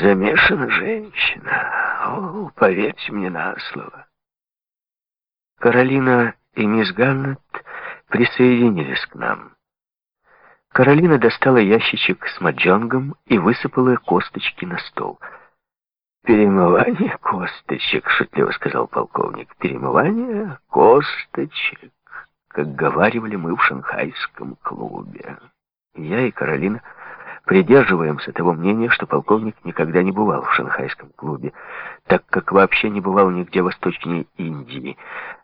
Замешана женщина. О, поверьте мне на слово. Каролина и мисс Ганнет присоединились к нам. Каролина достала ящичек с маджонгом и высыпала косточки на стол. «Перемывание косточек», — шутливо сказал полковник. «Перемывание косточек», как говаривали мы в шанхайском клубе. Я и Каролина придерживаемся того мнения, что полковник никогда не бывал в шанхайском клубе, так как вообще не бывал нигде восточнее Индии.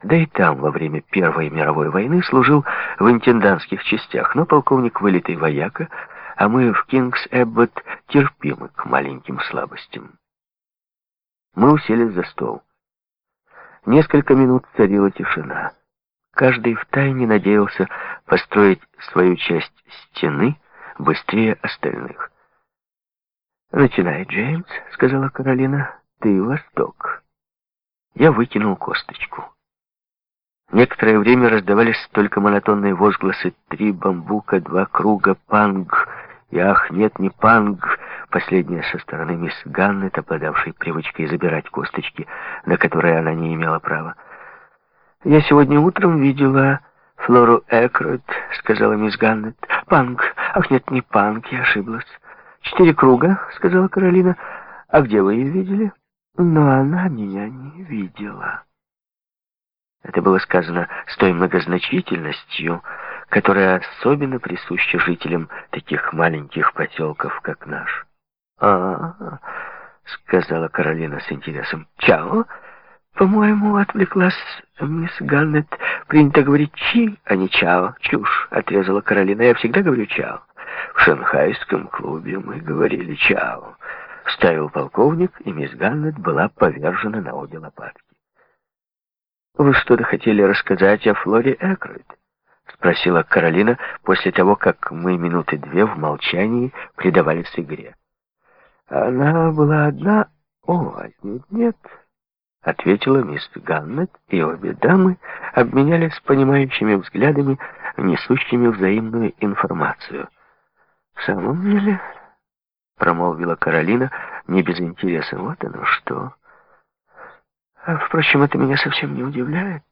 Да и там во время Первой мировой войны служил в интендантских частях, но полковник вылитый вояка, а мы в Кингс Эббот терпимы к маленьким слабостям. Мы уселись за стол. Несколько минут царила тишина. Каждый втайне надеялся построить свою часть стены, быстрее остальных. «Начинай, Джеймс», — сказала Каролина, — «ты восток». Я выкинул косточку. Некоторое время раздавались только монотонные возгласы «три бамбука», «два круга», «панг», и «ах, нет, не панг», последняя со стороны мисс Ганнет, обладавшей привычкой забирать косточки, на которые она не имела права. «Я сегодня утром видела Флору Экрот», — сказала мисс Ганнет. «Панк. Ах, нет, не панк, я ошиблась». «Четыре круга», — сказала Каролина. «А где вы ее видели?» «Но она меня не видела». Это было сказано с той многозначительностью, которая особенно присуща жителям таких маленьких поселков, как наш. «А, -а, -а сказала Каролина с интересом. «Чао?» «По-моему, отвлеклась мисс Ганнет. Принято говорить «чи», а не «чао». Чушь, отрезала Каролина. Я всегда говорю «чао». В шанхайском клубе мы говорили «чао». Вставил полковник, и мисс Ганнет была повержена на обе лопатки. «Вы что-то хотели рассказать о Флоре Экройд?» — спросила Каролина после того, как мы минуты две в молчании предавались игре. «Она была одна...» «О, нет, нет», — ответила мисс Ганнет, и обе дамы обменялись понимающими взглядами, несущими взаимную информацию. «В самом деле...» — промолвила Каролина, не без интереса. «Вот оно что...» а, «Впрочем, это меня совсем не удивляет.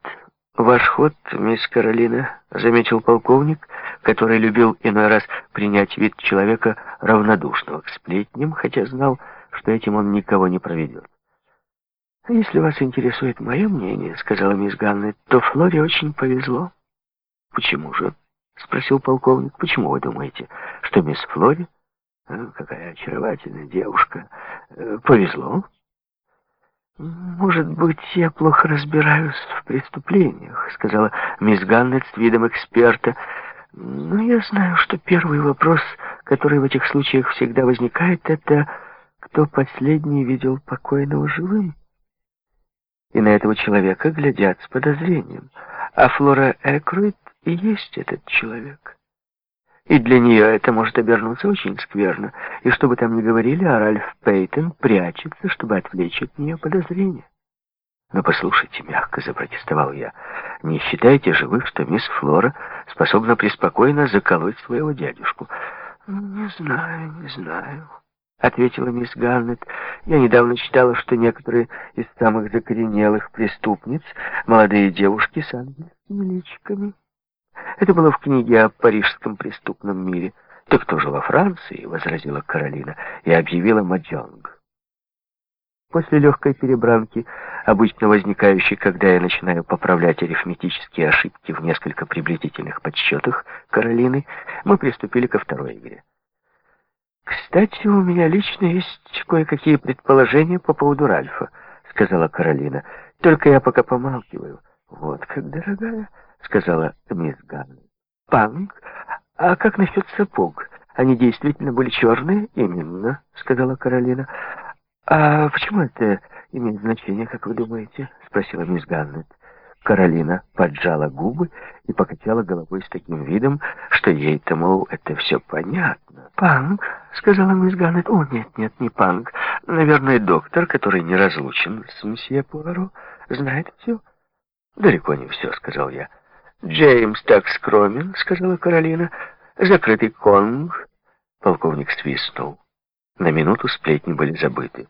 Ваш ход, мисс Каролина, — заметил полковник, который любил иной раз принять вид человека равнодушного к сплетням, хотя знал, что этим он никого не проведет. «Если вас интересует мое мнение, — сказала мисс Ганнет, — то Флоре очень повезло». «Почему же?» — спросил полковник. «Почему вы думаете, что мисс Флоре, э, какая очаровательная девушка, э, повезло?» «Может быть, я плохо разбираюсь в преступлениях», — сказала мисс Ганнет с видом эксперта. «Но я знаю, что первый вопрос, который в этих случаях всегда возникает, это кто последний видел покойного живым?» И на этого человека глядят с подозрением. А Флора Экруид и есть этот человек. И для нее это может обернуться очень скверно. И что бы там ни говорили, а Ральф Пейтон прячется, чтобы отвлечь от нее подозрения. Но послушайте, мягко запротестовал я, не считаете же вы, что мисс Флора способна преспокойно заколоть своего дядюшку? Не знаю, не знаю. — ответила мисс Ганнет. «Я недавно читала, что некоторые из самых закоренелых преступниц — молодые девушки с ангельскими личиками. Это было в книге о парижском преступном мире. «Так кто же во Франции?» — возразила Каролина и объявила Маджонг. После легкой перебранки, обычно возникающей, когда я начинаю поправлять арифметические ошибки в несколько приблизительных подсчетах Каролины, мы приступили ко второй игре. «Кстати, у меня лично есть кое-какие предположения по поводу Ральфа», — сказала Каролина. «Только я пока помалкиваю». «Вот как, дорогая», — сказала мисс Ганн. «Панк? А как насчет сапог? Они действительно были черные?» «Именно», — сказала Каролина. «А почему это имеет значение, как вы думаете?» — спросила мисс Ганнет. Каролина поджала губы и покачала головой с таким видом, что ей-то, мол, это все понятно. «Панк», — сказала мисс Ганнет. «О, нет, нет, не Панк. Наверное, доктор, который не разлучен с мсье Пуаро, знает все». «Далеко не все», — сказал я. «Джеймс так скромен», — сказала Каролина. «Закрытый конг». Полковник свистнул. На минуту сплетни были забыты.